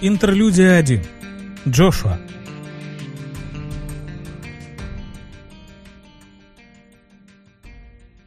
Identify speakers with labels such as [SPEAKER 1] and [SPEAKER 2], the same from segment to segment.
[SPEAKER 1] Интерлюдия 1. Джошуа.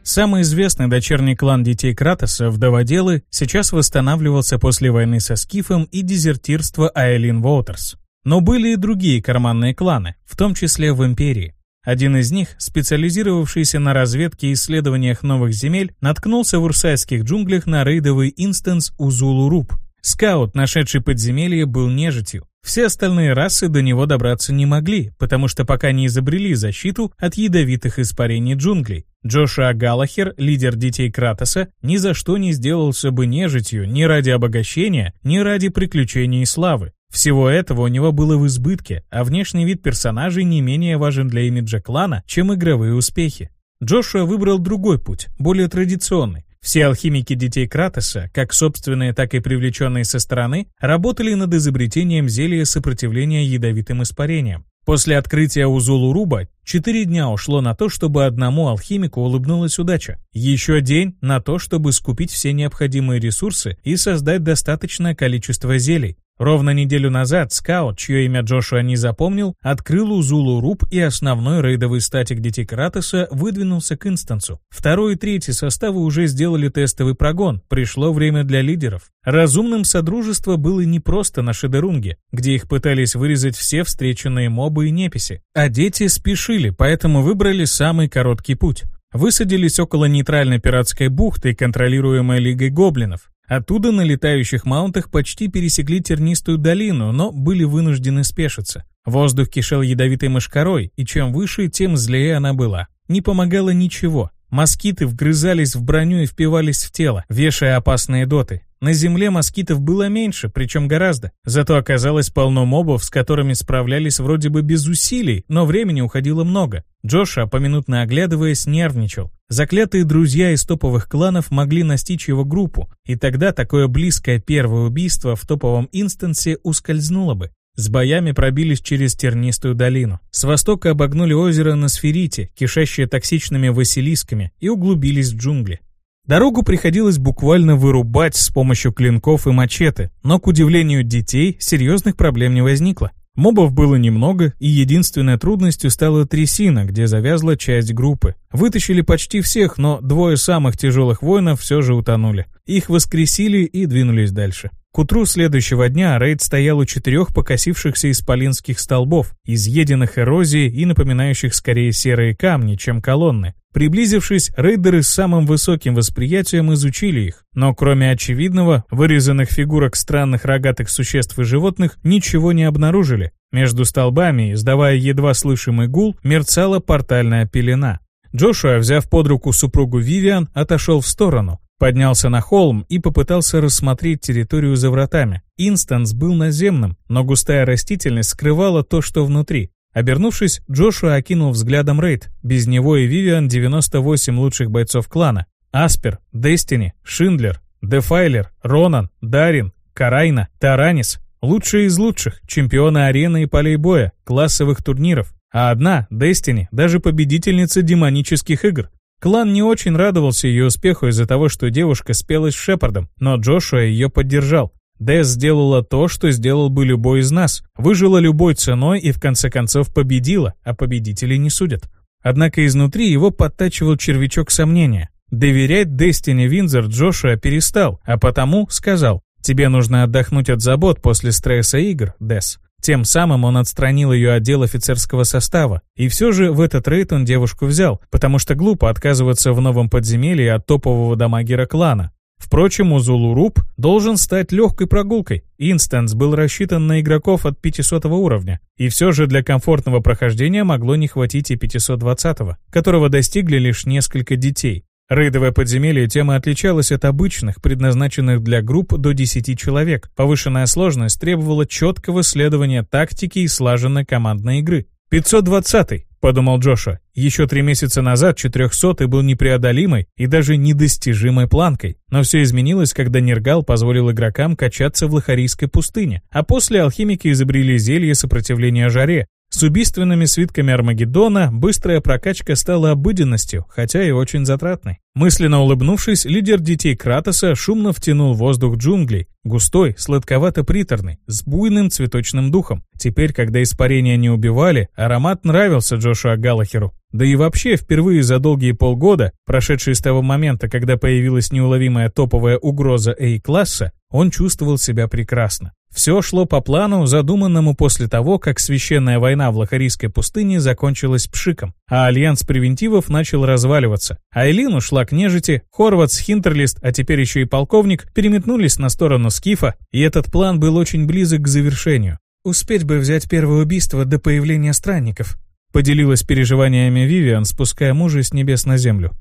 [SPEAKER 1] Самый известный дочерний клан детей Кратоса, вдоводелы, сейчас восстанавливался после войны со Скифом и дезертирства Айлин Воутерс. Но были и другие карманные кланы, в том числе в Империи. Один из них, специализировавшийся на разведке и исследованиях новых земель, наткнулся в урсайских джунглях на рейдовый инстанс Узулу-Руб, Скаут, нашедший подземелье, был нежитью. Все остальные расы до него добраться не могли, потому что пока не изобрели защиту от ядовитых испарений джунглей. Джошуа Галлахер, лидер детей Кратоса, ни за что не сделался бы нежитью ни ради обогащения, ни ради приключений и славы. Всего этого у него было в избытке, а внешний вид персонажей не менее важен для имиджа клана, чем игровые успехи. Джошуа выбрал другой путь, более традиционный. Все алхимики детей Кратоса, как собственные, так и привлеченные со стороны, работали над изобретением зелья сопротивления ядовитым испарениям. После открытия Узулу-Руба четыре дня ушло на то, чтобы одному алхимику улыбнулась удача. Еще день на то, чтобы скупить все необходимые ресурсы и создать достаточное количество зелий. Ровно неделю назад скаут, чье имя Джошуа не запомнил, открыл Узулу Руб и основной рейдовый статик детей Кратоса выдвинулся к инстансу. Второй и третий составы уже сделали тестовый прогон, пришло время для лидеров. Разумным Содружество было не просто на Шедерунге, где их пытались вырезать все встреченные мобы и неписи, а дети спешили, поэтому выбрали самый короткий путь. Высадились около нейтральной пиратской бухты, контролируемой Лигой Гоблинов. Оттуда на летающих маунтах почти пересекли тернистую долину, но были вынуждены спешиться. Воздух кишел ядовитой мошкарой, и чем выше, тем злее она была. Не помогало ничего. Москиты вгрызались в броню и впивались в тело, вешая опасные доты. На земле москитов было меньше, причем гораздо. Зато оказалось полно мобов, с которыми справлялись вроде бы без усилий, но времени уходило много. Джоша, поминутно оглядываясь, нервничал. Заклятые друзья из топовых кланов могли настичь его группу, и тогда такое близкое первое убийство в топовом инстансе ускользнуло бы. С боями пробились через тернистую долину. С востока обогнули озеро на Сферите, кишащее токсичными василисками, и углубились в джунгли. Дорогу приходилось буквально вырубать с помощью клинков и мачете, но, к удивлению детей, серьезных проблем не возникло. Мобов было немного, и единственной трудностью стала трясина, где завязла часть группы. Вытащили почти всех, но двое самых тяжелых воинов все же утонули. Их воскресили и двинулись дальше. К утру следующего дня рейд стоял у четырех покосившихся исполинских столбов, изъеденных эрозией и напоминающих скорее серые камни, чем колонны. Приблизившись, рейдеры с самым высоким восприятием изучили их, но кроме очевидного, вырезанных фигурок странных рогатых существ и животных, ничего не обнаружили. Между столбами, издавая едва слышимый гул, мерцала портальная пелена. Джошуа, взяв под руку супругу Вивиан, отошел в сторону, поднялся на холм и попытался рассмотреть территорию за вратами. Инстанс был наземным, но густая растительность скрывала то, что внутри. Обернувшись, Джошуа окинул взглядом рейд. Без него и Вивиан 98 лучших бойцов клана. Аспер, Дестини, Шиндлер, Дефайлер, Ронан, Дарин, Карайна, Таранис. Лучшие из лучших, чемпионы арены и полей боя, классовых турниров. А одна, Дестини, даже победительница демонических игр. Клан не очень радовался ее успеху из-за того, что девушка спелась с Шепардом, но Джошуа ее поддержал. Дэс сделала то, что сделал бы любой из нас. Выжила любой ценой и в конце концов победила, а победители не судят. Однако изнутри его подтачивал червячок сомнения. Доверять Дестине Винзер Джошуа перестал, а потому сказал, «Тебе нужно отдохнуть от забот после стресса игр, Дэс». Тем самым он отстранил ее от дел офицерского состава. И все же в этот рейд он девушку взял, потому что глупо отказываться в новом подземелье от топового дамагера клана. Впрочем, Узулуруб должен стать легкой прогулкой. Инстанс был рассчитан на игроков от 500 уровня. И все же для комфортного прохождения могло не хватить и 520 которого достигли лишь несколько детей. Рейдовое подземелье тема отличалась от обычных, предназначенных для групп до 10 человек. Повышенная сложность требовала четкого следования тактики и слаженной командной игры. 520 подумал Джоша. Еще три месяца назад 400 был непреодолимой и даже недостижимой планкой. Но все изменилось, когда Нергал позволил игрокам качаться в Лохарийской пустыне, а после алхимики изобрели зелье сопротивления жаре. С убийственными свитками Армагеддона быстрая прокачка стала обыденностью, хотя и очень затратной. Мысленно улыбнувшись, лидер детей Кратоса шумно втянул воздух джунглей. Густой, сладковато-приторный, с буйным цветочным духом. Теперь, когда испарения не убивали, аромат нравился Джошуа Галлахеру. Да и вообще, впервые за долгие полгода, прошедшие с того момента, когда появилась неуловимая топовая угроза A-класса, он чувствовал себя прекрасно. Все шло по плану, задуманному после того, как священная война в Лохарийской пустыне закончилась пшиком, а альянс превентивов начал разваливаться. Айлин ушла к нежити, Хорватс, Хинтерлист, а теперь еще и полковник, переметнулись на сторону Скифа, и этот план был очень близок к завершению. «Успеть бы взять первое убийство до появления странников», поделилась переживаниями Вивиан, спуская мужа с небес на землю.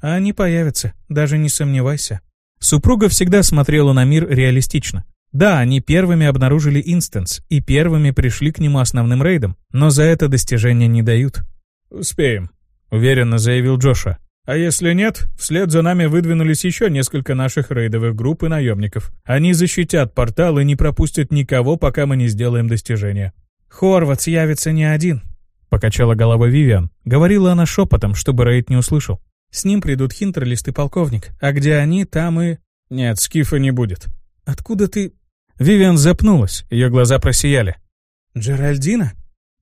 [SPEAKER 1] «А они появятся, даже не сомневайся». Супруга всегда смотрела на мир реалистично. Да, они первыми обнаружили инстанс и первыми пришли к нему основным рейдом, но за это достижение не дают.
[SPEAKER 2] «Успеем», — уверенно заявил Джоша. «А если нет, вслед за нами выдвинулись еще несколько наших рейдовых групп и наемников. Они защитят портал и не пропустят никого, пока мы не сделаем достижение».
[SPEAKER 1] «Хорватс явится не один», — покачала головой Вивиан. Говорила она шепотом, чтобы рейд не услышал. «С ним придут Хинтерлист и полковник, а где они, там и...»
[SPEAKER 2] «Нет, Скифа не будет».
[SPEAKER 1] «Откуда ты...»
[SPEAKER 2] Вивиан запнулась, ее глаза просияли.
[SPEAKER 1] «Джеральдина?»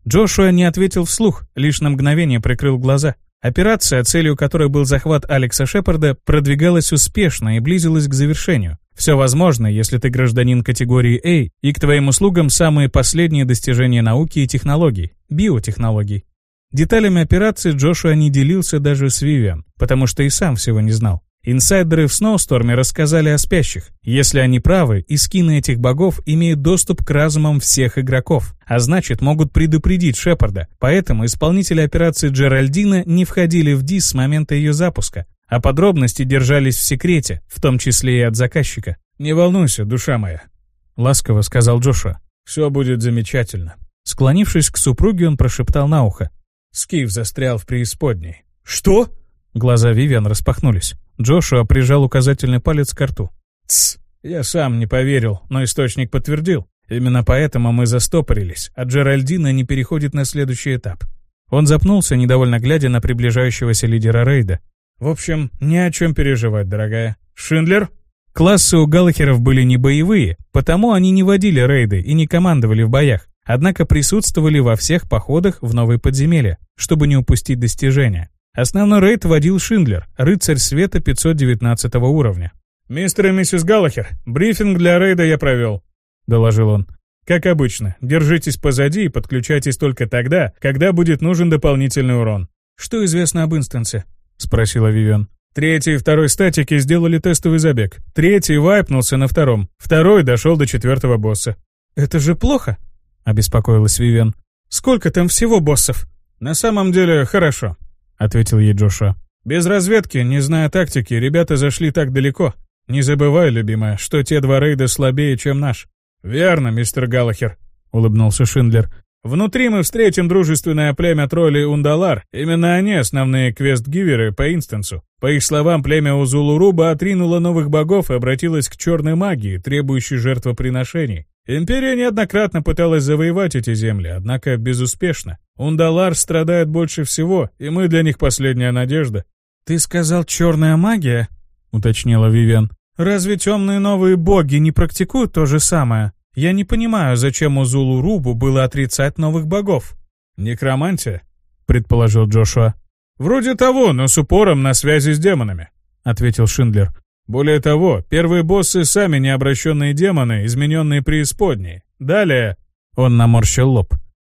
[SPEAKER 2] Джошуа не ответил вслух, лишь на мгновение прикрыл глаза. Операция, целью которой был захват Алекса Шепарда, продвигалась успешно и близилась к завершению. Все возможно, если ты гражданин категории A, и к твоим услугам самые последние достижения науки и технологий, биотехнологий. Деталями операции Джошуа не делился даже с Вивиан, потому что и сам всего не знал. Инсайдеры в Сноусторме рассказали о спящих. Если они правы, и скины этих богов имеют доступ к разумам всех игроков, а значит могут предупредить Шепарда. Поэтому исполнители операции Джеральдина не входили в ДИС с момента ее запуска, а подробности держались в секрете, в том числе и от заказчика. «Не волнуйся, душа моя», — ласково сказал Джошуа. «Все будет замечательно».
[SPEAKER 1] Склонившись к супруге, он прошептал на ухо.
[SPEAKER 2] «Скиф застрял в преисподней».
[SPEAKER 1] «Что?» Глаза Вивиан распахнулись. Джошуа прижал указательный палец к рту.
[SPEAKER 2] «Тсс, я сам не поверил, но источник подтвердил. Именно поэтому мы застопорились, а Джеральдина не переходит на следующий этап».
[SPEAKER 1] Он запнулся, недовольно глядя на приближающегося лидера рейда.
[SPEAKER 2] «В общем, ни о чем переживать, дорогая. Шиндлер?»
[SPEAKER 1] Классы у Галлахеров были не боевые, потому они не водили рейды и не командовали в боях, однако присутствовали во всех походах в новые подземелья, чтобы не упустить достижения. Основной рейд водил Шиндлер, рыцарь света 519 уровня.
[SPEAKER 2] «Мистер и миссис Галлахер, брифинг для рейда я провел», — доложил он. «Как обычно, держитесь позади и подключайтесь только тогда, когда будет нужен дополнительный урон».
[SPEAKER 1] «Что известно об инстансе?»
[SPEAKER 2] — спросила Вивиан. Третий и второй статики сделали тестовый забег. Третий вайпнулся на втором. Второй дошел до четвертого босса.
[SPEAKER 1] «Это же плохо?» — обеспокоилась Вивиан. «Сколько там всего боссов?»
[SPEAKER 2] «На самом деле, хорошо. — ответил ей Джоша. «Без разведки, не зная тактики, ребята зашли так далеко. Не забывай, любимая, что те два рейда слабее, чем наш». «Верно, мистер Галлахер», — улыбнулся Шиндлер. «Внутри мы встретим дружественное племя троллей Ундалар. Именно они основные квест-гиверы по инстансу. По их словам, племя Узулуруба отринуло новых богов и обратилось к черной магии, требующей жертвоприношений. Империя неоднократно пыталась завоевать эти земли, однако безуспешно. Ундалар страдает больше всего, и мы для них последняя надежда.
[SPEAKER 1] «Ты сказал черная магия?»
[SPEAKER 2] — уточнила Вивен.
[SPEAKER 1] «Разве темные новые боги не практикуют то же самое? Я не понимаю, зачем у Зулу Рубу было отрицать новых богов».
[SPEAKER 2] «Некромантия?» — предположил Джошуа. «Вроде того, но с упором на связи с демонами», — ответил Шиндлер. Более того, первые боссы сами необращенные демоны, измененные преисподней. Далее... Он наморщил лоб.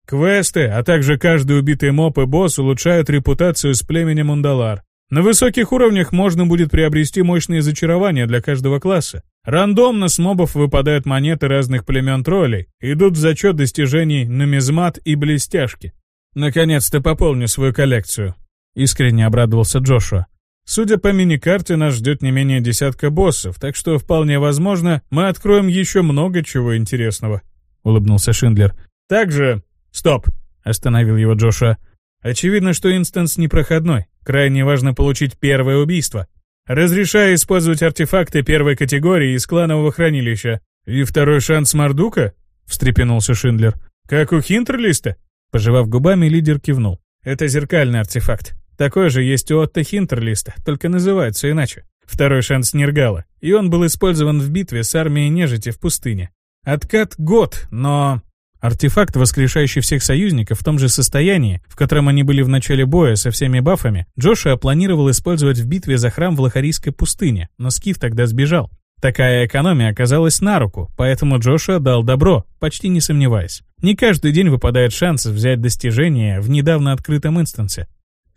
[SPEAKER 2] Квесты, а также каждый убитый моп и босс улучшают репутацию с племенем Ундалар. На высоких уровнях можно будет приобрести мощные зачарования для каждого класса. Рандомно с мобов выпадают монеты разных племен троллей, идут в зачет достижений нумизмат и блестяшки. Наконец-то пополню свою коллекцию. Искренне обрадовался Джошуа. Судя по мини-карте, нас ждет не менее десятка боссов, так что вполне возможно, мы откроем еще много чего интересного», — улыбнулся Шиндлер. «Также...» «Стоп!» — остановил его Джоша. «Очевидно, что инстанс непроходной. Крайне важно получить первое убийство. Разрешаю использовать артефакты первой категории из кланового хранилища. И второй шанс Мардука?» — встрепенулся Шиндлер. «Как у Хинтерлиста?» Пожевав губами, лидер кивнул. «Это зеркальный артефакт. Такой же есть у Отто Хинтерлиста, только называется иначе.
[SPEAKER 1] второй шанс Нергала, и он был использован в битве с армией нежити в пустыне. Откат год, но... Артефакт, воскрешающий всех союзников в том же состоянии, в котором они были в начале боя со всеми бафами, Джошуа планировал использовать в битве за храм в Лохарийской пустыне, но Скиф тогда сбежал. Такая экономия оказалась на руку, поэтому Джошуа дал добро, почти не сомневаясь. Не каждый день выпадает шанс взять достижение в недавно открытом инстансе.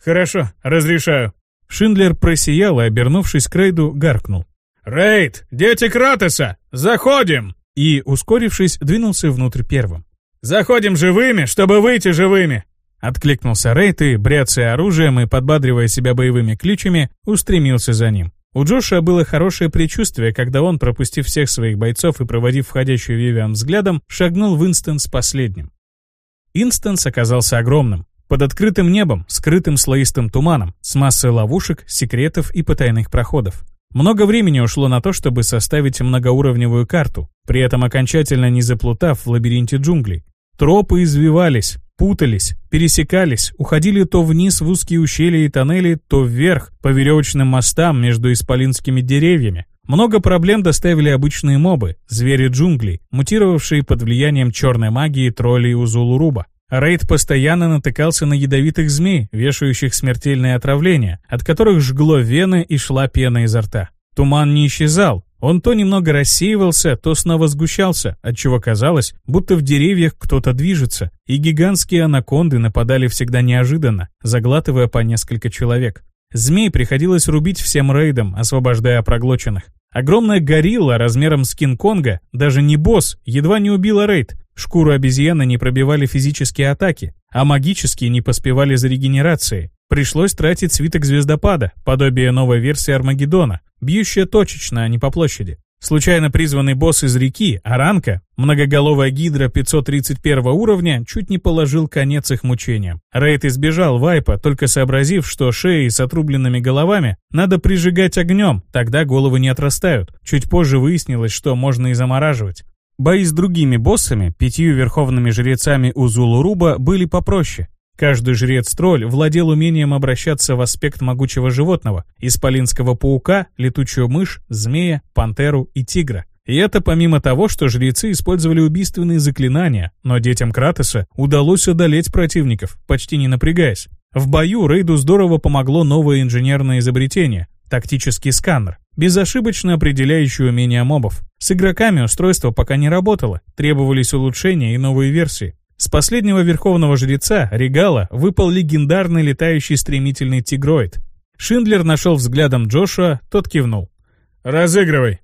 [SPEAKER 2] «Хорошо, разрешаю».
[SPEAKER 1] Шиндлер просиял и, обернувшись к Рейду, гаркнул.
[SPEAKER 2] «Рейд, дети Кратоса, заходим!»
[SPEAKER 1] И, ускорившись, двинулся внутрь первым.
[SPEAKER 2] «Заходим живыми, чтобы выйти живыми!»
[SPEAKER 1] Откликнулся Рейд и, бряцая оружием и подбадривая себя боевыми кличами, устремился за ним. У Джоша было хорошее предчувствие, когда он, пропустив всех своих бойцов и проводив входящую Вивиан взглядом, шагнул в Инстанс последним. Инстанс оказался огромным. Под открытым небом, скрытым слоистым туманом, с массой ловушек, секретов и потайных проходов. Много времени ушло на то, чтобы составить многоуровневую карту, при этом окончательно не заплутав в лабиринте джунглей. Тропы извивались, путались, пересекались, уходили то вниз в узкие ущелья и тоннели, то вверх по веревочным мостам между исполинскими деревьями. Много проблем доставили обычные мобы, звери джунглей, мутировавшие под влиянием черной магии троллей у Зулуруба. Рейд постоянно натыкался на ядовитых змей, вешающих смертельные отравления, от которых жгло вены и шла пена изо рта. Туман не исчезал, он то немного рассеивался, то снова сгущался, отчего казалось, будто в деревьях кто-то движется, и гигантские анаконды нападали всегда неожиданно, заглатывая по несколько человек. Змей приходилось рубить всем рейдом, освобождая проглоченных. Огромная горилла размером с Кинг-Конга, даже не босс, едва не убила рейд. Шкуру обезьяны не пробивали физические атаки, а магические не поспевали за регенерацией. Пришлось тратить свиток звездопада, подобие новой версии Армагеддона, бьющая точечно, а не по площади. Случайно призванный босс из реки, Аранка, многоголовая гидра 531 уровня, чуть не положил конец их мучениям. Рейд избежал вайпа, только сообразив, что шеи с отрубленными головами надо прижигать огнем, тогда головы не отрастают. Чуть позже выяснилось, что можно и замораживать. Бои с другими боссами, пятью верховными жрецами Узулуруба, были попроще. Каждый жрец-тролль владел умением обращаться в аспект могучего животного, исполинского паука, летучую мышь, змея, пантеру и тигра. И это помимо того, что жрецы использовали убийственные заклинания, но детям Кратоса удалось одолеть противников, почти не напрягаясь. В бою Рейду здорово помогло новое инженерное изобретение — тактический сканер, безошибочно определяющий умения мобов. С игроками устройство пока не работало, требовались улучшения и новые версии. С последнего верховного жреца, Регала, выпал легендарный летающий стремительный тигроид. Шиндлер нашел взглядом Джошуа, тот кивнул.
[SPEAKER 2] «Разыгрывай!»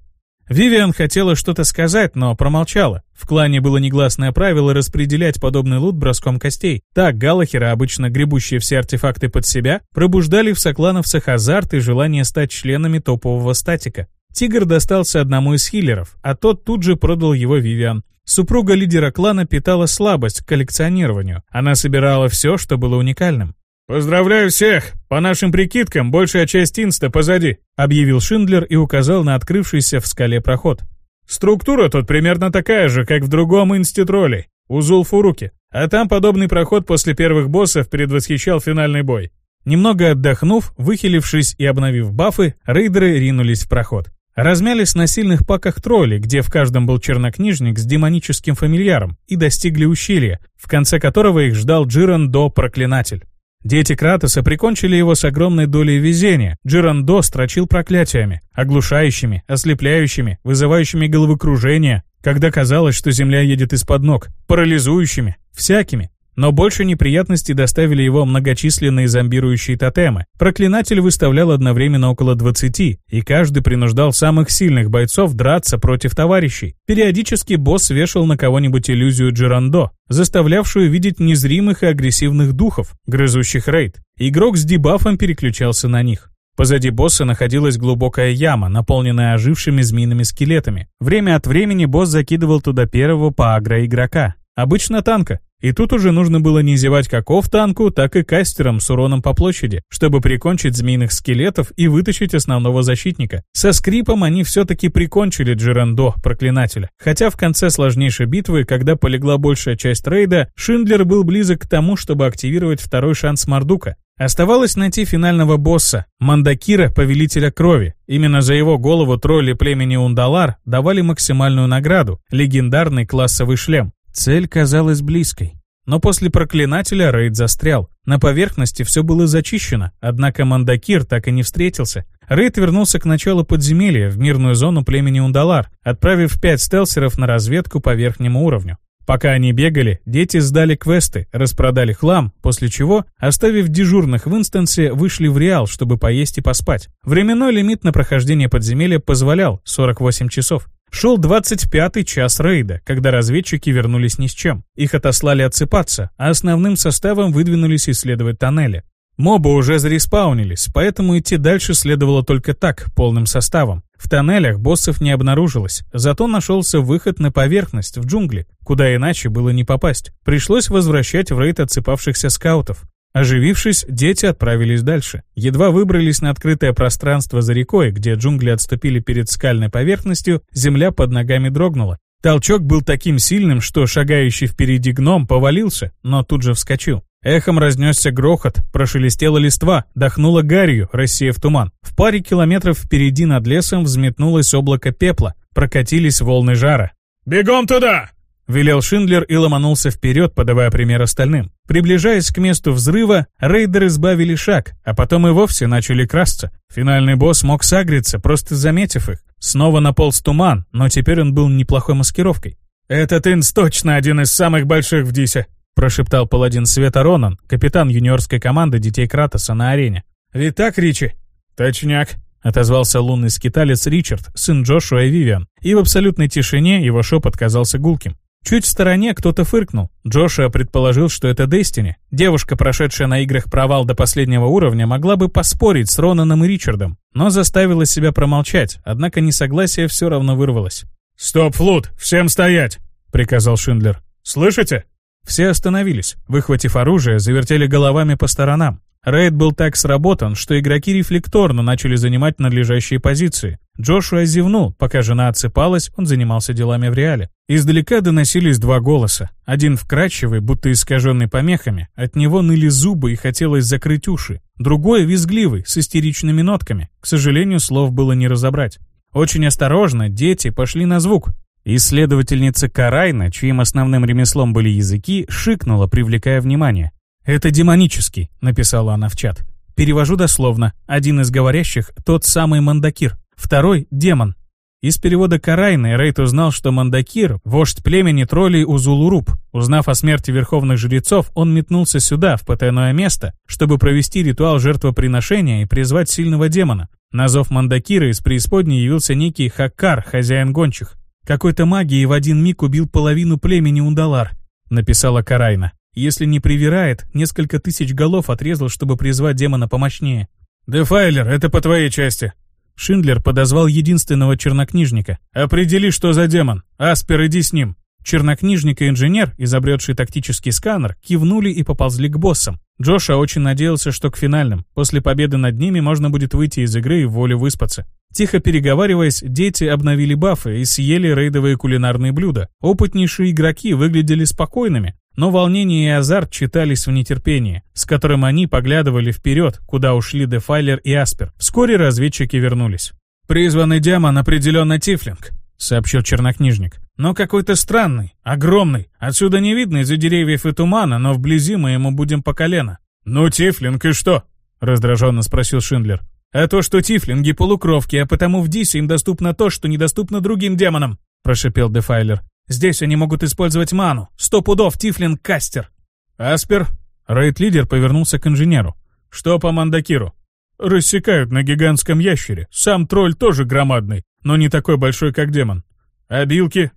[SPEAKER 1] Вивиан хотела что-то сказать, но промолчала. В клане было негласное правило распределять подобный лут броском костей. Так Галахера, обычно гребущие все артефакты под себя, пробуждали в соклановцах азарт и желание стать членами топового статика. Тигр достался одному из хиллеров, а тот тут же продал его Вивиан. Супруга лидера клана питала слабость к коллекционированию. Она собирала все, что было уникальным.
[SPEAKER 2] «Поздравляю всех! По нашим прикидкам, большая часть инста позади»,
[SPEAKER 1] объявил Шиндлер и указал на открывшийся в скале проход.
[SPEAKER 2] «Структура тут примерно такая же, как в другом инсте троллей, у Зулфуруки. А там подобный проход после первых боссов предвосхищал финальный бой».
[SPEAKER 1] Немного отдохнув, выхилившись и обновив бафы, рейдеры ринулись в проход. Размялись на сильных паках тролли, где в каждом был чернокнижник с демоническим фамильяром, и достигли ущелья, в конце которого их ждал Джиран-До Проклинатель. Дети Кратоса прикончили его с огромной долей везения. Джиран-До строчил проклятиями, оглушающими, ослепляющими, вызывающими головокружение, когда казалось, что земля едет из-под ног, парализующими, всякими. Но больше неприятностей доставили его многочисленные зомбирующие тотемы. Проклинатель выставлял одновременно около 20, и каждый принуждал самых сильных бойцов драться против товарищей. Периодически босс вешал на кого-нибудь иллюзию Джерандо, заставлявшую видеть незримых и агрессивных духов, грызущих рейд. Игрок с дебафом переключался на них. Позади босса находилась глубокая яма, наполненная ожившими змеиными скелетами. Время от времени босс закидывал туда первого по агро игрока. Обычно танка, и тут уже нужно было не зевать как в танку, так и кастером с уроном по площади, чтобы прикончить змеиных скелетов и вытащить основного защитника. Со скрипом они все-таки прикончили Джерандо, проклинателя. Хотя в конце сложнейшей битвы, когда полегла большая часть рейда, Шиндлер был близок к тому, чтобы активировать второй шанс Мардука. Оставалось найти финального босса, Мандакира, повелителя крови, Именно за его голову тролли племени Ундалар давали максимальную награду — легендарный классовый шлем. Цель казалась близкой. Но после проклинателя рейд застрял. На поверхности все было зачищено, однако Мандакир так и не встретился. Рейд вернулся к началу подземелья в мирную зону племени Ундалар, отправив пять стелсеров на разведку по верхнему уровню. Пока они бегали, дети сдали квесты, распродали хлам, после чего, оставив дежурных в инстансе, вышли в Реал, чтобы поесть и поспать. Временной лимит на прохождение подземелья позволял 48 часов. Шел 25-й час рейда, когда разведчики вернулись ни с чем. Их отослали отсыпаться, а основным составом выдвинулись исследовать тоннели. Мобы уже зареспаунились, поэтому идти дальше следовало только так, полным составом. В тоннелях боссов не обнаружилось, зато нашелся выход на поверхность, в джунгли, куда иначе было не попасть. Пришлось возвращать в рейд отсыпавшихся скаутов. Оживившись, дети отправились дальше. Едва выбрались на открытое пространство за рекой, где джунгли отступили перед скальной поверхностью, земля под ногами дрогнула. Толчок был таким сильным, что шагающий впереди гном повалился, но тут же вскочил. Эхом разнесся грохот, прошелестела листва, дохнула гарью, рассеяв туман. В паре километров впереди над лесом взметнулось облако пепла, прокатились волны жара.
[SPEAKER 2] «Бегом туда!»
[SPEAKER 1] Велел Шиндлер и ломанулся вперед, подавая пример остальным. Приближаясь к месту взрыва, рейдеры сбавили шаг, а потом и вовсе начали красться. Финальный босс мог сагриться, просто заметив их. Снова наполз туман, но теперь он был неплохой маскировкой.
[SPEAKER 2] «Этот инс точно один из самых больших в Дисе»,
[SPEAKER 1] прошептал паладин Света Ронан, капитан юниорской команды детей Кратоса на арене.
[SPEAKER 2] «Ведь так, Ричи?»
[SPEAKER 1] «Точняк», — отозвался лунный скиталец Ричард, сын Джошуа и Вивиан, и в абсолютной тишине его шепот казался гулким. Чуть в стороне кто-то фыркнул. Джошуа предположил, что это Дестини. Девушка, прошедшая на играх провал до последнего уровня, могла бы поспорить с Ронаном и Ричардом, но заставила себя промолчать, однако несогласие все равно вырвалось.
[SPEAKER 2] «Стоп, флут! Всем стоять!» — приказал Шиндлер. «Слышите?»
[SPEAKER 1] Все остановились, выхватив оружие, завертели головами по сторонам. Рейд был так сработан, что игроки рефлекторно начали занимать надлежащие позиции. Джошуа зевнул, пока жена отсыпалась, он занимался делами в реале. Издалека доносились два голоса. Один вкрадчивый, будто искаженный помехами, от него ныли зубы и хотелось закрыть уши. Другой визгливый, с истеричными нотками. К сожалению, слов было не разобрать. Очень осторожно дети пошли на звук. Исследовательница Карайна, чьим основным ремеслом были языки, шикнула, привлекая внимание. «Это демонический», — написала она в чат. Перевожу дословно. Один из говорящих — тот самый Мандакир, второй — демон. Из перевода Карайны Рейт узнал, что Мандакир — вождь племени троллей Узулуруп. Узнав о смерти верховных жрецов, он метнулся сюда, в потайное место, чтобы провести ритуал жертвоприношения и призвать сильного демона. На зов Мандакира из преисподней явился некий Хаккар, хозяин гончих. «Какой-то магией в один миг убил половину племени Ундалар», — написала Карайна. Если не привирает, несколько тысяч голов отрезал, чтобы призвать демона помощнее.
[SPEAKER 2] «Дефайлер, это по твоей части».
[SPEAKER 1] Шиндлер подозвал единственного чернокнижника.
[SPEAKER 2] «Определи, что за демон. Аспер, иди с ним».
[SPEAKER 1] Чернокнижник и инженер, изобретший тактический сканер, кивнули и поползли к боссам. Джоша очень надеялся, что к финальным. После победы над ними можно будет выйти из игры и в волю выспаться. Тихо переговариваясь, дети обновили бафы и съели рейдовые кулинарные блюда. Опытнейшие игроки выглядели спокойными, но волнение и азарт читались в нетерпении, с которым они поглядывали вперед, куда ушли Дефайлер и Аспер. Вскоре разведчики вернулись.
[SPEAKER 2] «Призванный демон определенно Тифлинг», — сообщил чернокнижник. «Но какой-то странный, огромный. Отсюда не видно из-за деревьев и тумана, но вблизи мы ему будем по колено».
[SPEAKER 1] «Ну, Тифлинг и что?» — раздраженно спросил Шиндлер. «А то, что Тифлинги полукровки, а потому в Дисе им доступно то, что недоступно другим демонам», — прошипел Дефайлер. Здесь они могут использовать ману. Сто пудов Тифлинг кастер.
[SPEAKER 2] Аспер.
[SPEAKER 1] Рейд-лидер повернулся к инженеру.
[SPEAKER 2] Что по Мандакиру? Рассекают на гигантском ящере. Сам тролль тоже громадный, но не такой большой, как демон. Абилки?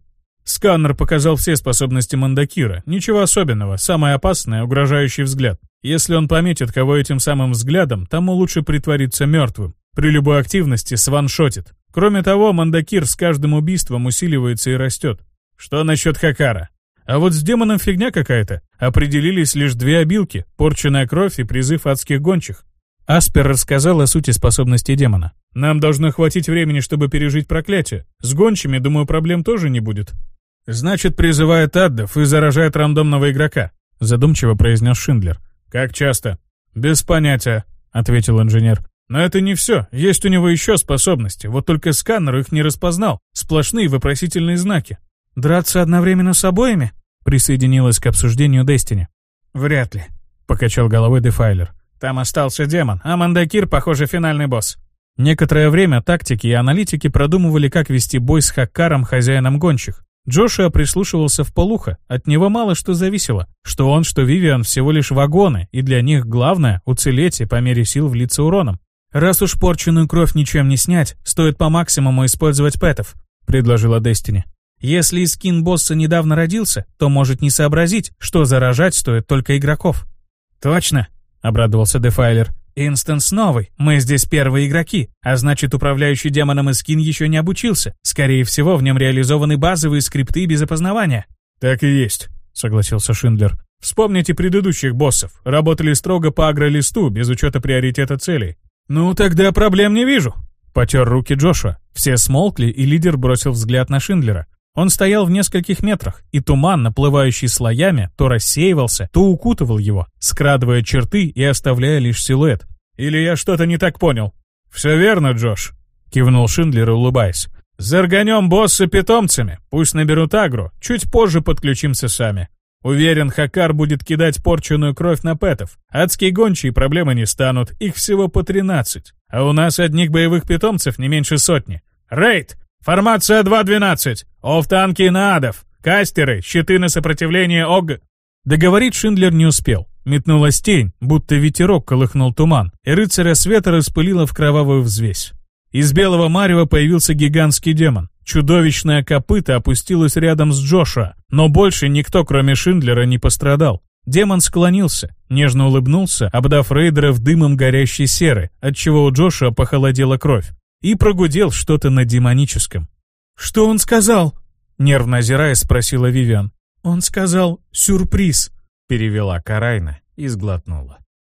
[SPEAKER 2] Сканер показал все способности Мандакира. Ничего особенного. Самое опасное — угрожающий взгляд. Если он пометит кого этим самым взглядом, тому лучше притвориться мертвым. При любой активности сваншотит. Кроме того, Мандакир с каждым убийством усиливается и растет. Что насчет Хакара? А вот с демоном фигня какая-то. Определились лишь две обилки, порченная кровь и призыв адских гончих.
[SPEAKER 1] Аспер рассказал о сути способности демона.
[SPEAKER 2] Нам должно хватить времени, чтобы пережить проклятие. С гончими, думаю, проблем тоже не будет. Значит, призывает аддов и заражает рандомного игрока, задумчиво произнес Шиндлер. Как часто? Без понятия, ответил инженер. Но это не все. Есть у него еще способности. Вот только сканер их не распознал. Сплошные вопросительные знаки.
[SPEAKER 1] «Драться одновременно с обоими?» Присоединилась к обсуждению Дестини.
[SPEAKER 2] «Вряд ли», — покачал головой Дефайлер. «Там остался демон, а Мандакир, похоже, финальный босс».
[SPEAKER 1] Некоторое время тактики и аналитики продумывали, как вести бой с Хаккаром, хозяином гончих. Джошуа прислушивался в полухо, от него мало что зависело. Что он, что Вивиан всего лишь вагоны, и для них главное — уцелеть и по мере сил влиться уроном. «Раз уж порченную кровь ничем не снять, стоит по максимуму использовать пэтов», — предложила Дестини. «Если скин босса недавно родился, то может не сообразить, что заражать стоит только игроков».
[SPEAKER 2] «Точно», — обрадовался Дефайлер.
[SPEAKER 1] «Инстанс новый, мы здесь первые игроки, а значит управляющий демоном и скин еще не обучился. Скорее всего, в нем реализованы базовые скрипты без опознавания».
[SPEAKER 2] «Так и есть», — согласился Шиндлер. «Вспомните предыдущих боссов. Работали строго по агролисту, без учета приоритета целей».
[SPEAKER 1] «Ну, тогда проблем не вижу», — потер руки Джошуа. Все смолкли, и лидер бросил взгляд на Шиндлера. Он стоял в нескольких метрах, и туман, наплывающий слоями, то рассеивался, то укутывал его, скрадывая черты и оставляя лишь силуэт.
[SPEAKER 2] «Или я что-то не так понял?» «Все верно, Джош», — кивнул Шиндлер, улыбаясь. «Зарганем босса питомцами, пусть наберут агру, чуть позже подключимся сами. Уверен, Хакар будет кидать порченную кровь на пэтов. Адские гончие проблемы не станут, их всего по 13. А у нас одних боевых питомцев не меньше сотни. Рейд! Формация 2.12! Оф-танки на адов! Кастеры, щиты на сопротивление ог...»
[SPEAKER 1] Договорить Шиндлер не успел. Метнулась тень, будто ветерок колыхнул туман, и рыцаря света распылила в кровавую взвесь. Из белого марева появился гигантский демон. Чудовищное копыто опустилось рядом с Джоша, но больше никто, кроме Шиндлера, не пострадал. Демон склонился, нежно улыбнулся, обдав рейдеров дымом горящей серы, отчего у Джоша похолодела кровь, и прогудел что-то на демоническом.
[SPEAKER 2] «Что он сказал?»
[SPEAKER 1] Нервно озираясь, спросила Вивиан.
[SPEAKER 2] «Он сказал «сюрприз», —
[SPEAKER 3] перевела Карайна и сглотнула.